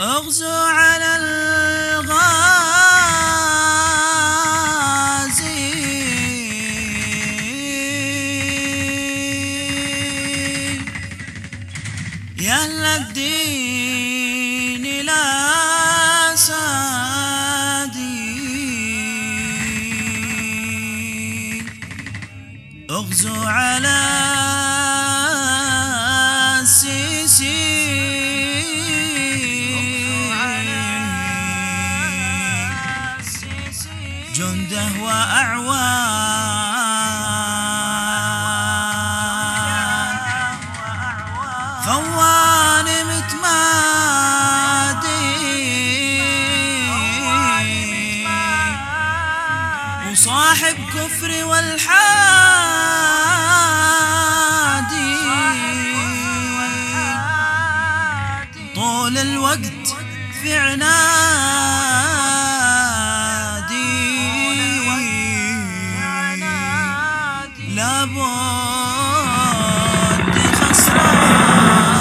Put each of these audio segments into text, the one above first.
أغزو على الغازي. يا الدين لا سادي. أغزو على جنده وأعوان خوان متمادي. وصاحب كفر والحادي. طول الوقت في عنادي لابد خسران.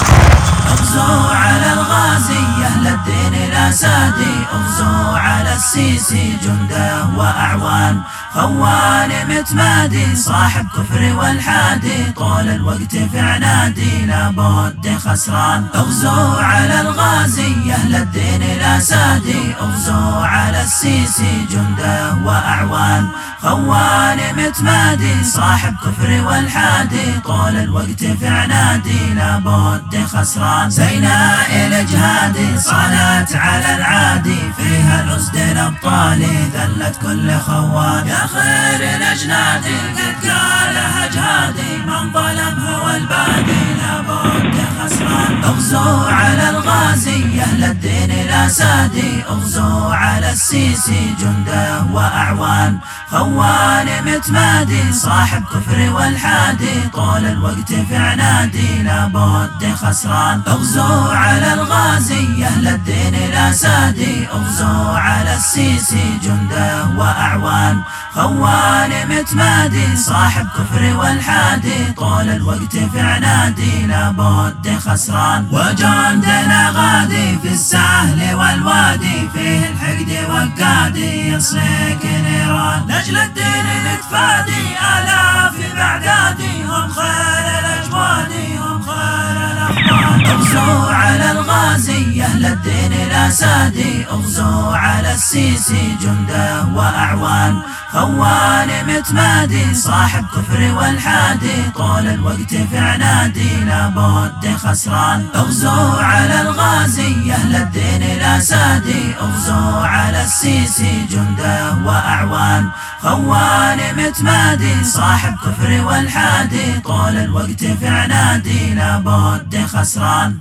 اغزو على الغازي أهل الدين الاسادي اغزو على السيسي جنده وأعوان. خوان متمادي صاحب كفر والحادي. طول الوقت في عنادي لابد خسران. اغزو على الغازي أهل الدين الاسادي اغزو على السيسي جنده وأعوان. خوان متمادي صاحب كفر والحادي طول الوقت في عنادي لابد خسران زيناء الجهادي صالت على العادي فيها الأسد الأبطال ذلت كل خوان. يا خير الأجنادي قد قالها جهادي من ظلم هو البادي لابد خسران. أغزو على الغازي أهل الدين الأسادي أغزو على السيسي جنده وأعوان. خوان متمادي صاحب كفر والحادي طول الوقت في عنادي لابد خسران. أغزو على الغازي أهل الدين الاسادي أغزو على السيسي جنده وأعوان. خوان متمادي صاحب كفر والحادي طول الوقت في عنادي لابد خسران. وجندنا غادي في السهل والوادي فيه الحقد والقادي يصلك نيران. لاجل الدين نتفادي آلاف بعدادي هم خير الأجوادي هم خير الأخوان. اغزو على الغازي أهل الدين الاسادي اغزو على السيسي جنده وأعوان. خوان متمادي صاحب كفر والحادي. طول الوقت في عنادي لابد خسران. اغزو على الغازي أهل الدين الاسادي اغزو على السيسي جنده وأعوان. خوان متمادي صاحب كفر والحادي. طول الوقت في عنادي لابد خسران.